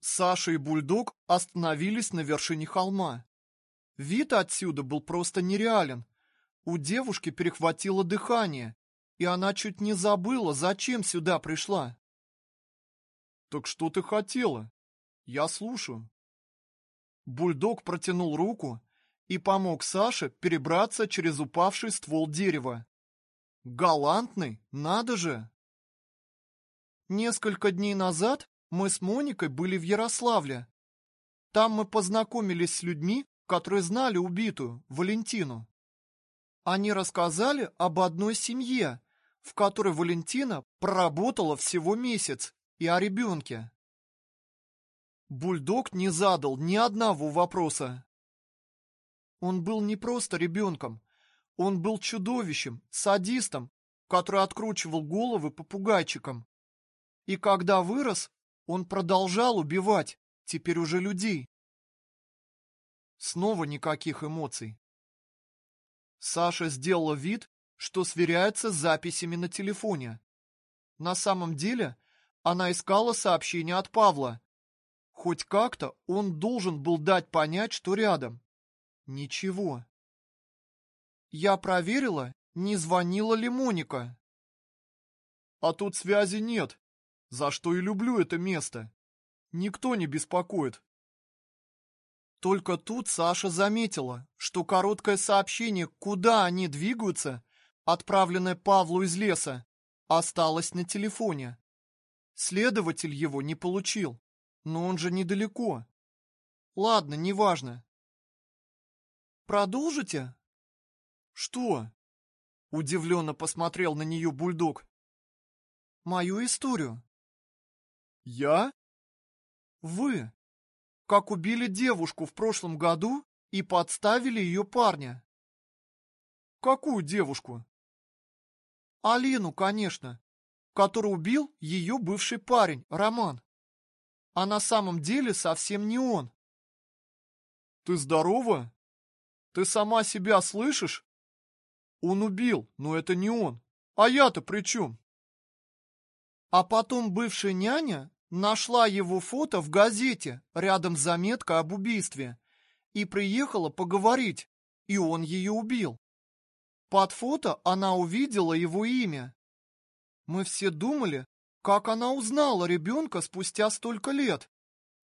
Саша и Бульдог остановились на вершине холма. Вид отсюда был просто нереален. У девушки перехватило дыхание, и она чуть не забыла, зачем сюда пришла. «Так что ты хотела? Я слушаю». Бульдог протянул руку и помог Саше перебраться через упавший ствол дерева. Галантный, надо же! Несколько дней назад мы с Моникой были в Ярославле. Там мы познакомились с людьми, которые знали убитую, Валентину. Они рассказали об одной семье, в которой Валентина проработала всего месяц, и о ребенке. Бульдог не задал ни одного вопроса. Он был не просто ребенком, он был чудовищем, садистом, который откручивал головы попугайчикам. И когда вырос, он продолжал убивать, теперь уже людей. Снова никаких эмоций. Саша сделала вид, что сверяется с записями на телефоне. На самом деле она искала сообщение от Павла. Хоть как-то он должен был дать понять, что рядом. Ничего. Я проверила, не звонила ли Моника. А тут связи нет, за что и люблю это место. Никто не беспокоит. Только тут Саша заметила, что короткое сообщение, куда они двигаются, отправленное Павлу из леса, осталось на телефоне. Следователь его не получил, но он же недалеко. Ладно, неважно. Продолжите? Что? Удивленно посмотрел на нее бульдог. Мою историю. Я? Вы. Как убили девушку в прошлом году и подставили ее парня. Какую девушку? Алину, конечно, который убил ее бывший парень, Роман. А на самом деле совсем не он. Ты здорова? Ты сама себя слышишь? Он убил, но это не он. А я-то при чем? А потом бывшая няня нашла его фото в газете рядом с заметкой об убийстве и приехала поговорить, и он ее убил. Под фото она увидела его имя. Мы все думали, как она узнала ребенка спустя столько лет.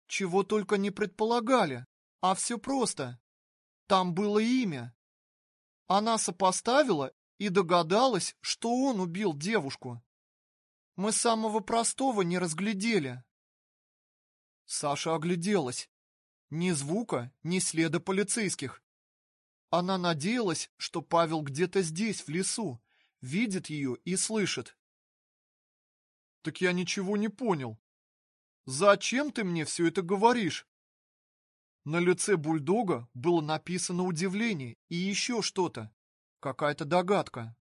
Чего только не предполагали, а все просто. Там было имя. Она сопоставила и догадалась, что он убил девушку. Мы самого простого не разглядели. Саша огляделась. Ни звука, ни следа полицейских. Она надеялась, что Павел где-то здесь, в лесу, видит ее и слышит. Так я ничего не понял. Зачем ты мне все это говоришь? На лице бульдога было написано удивление и еще что-то, какая-то догадка.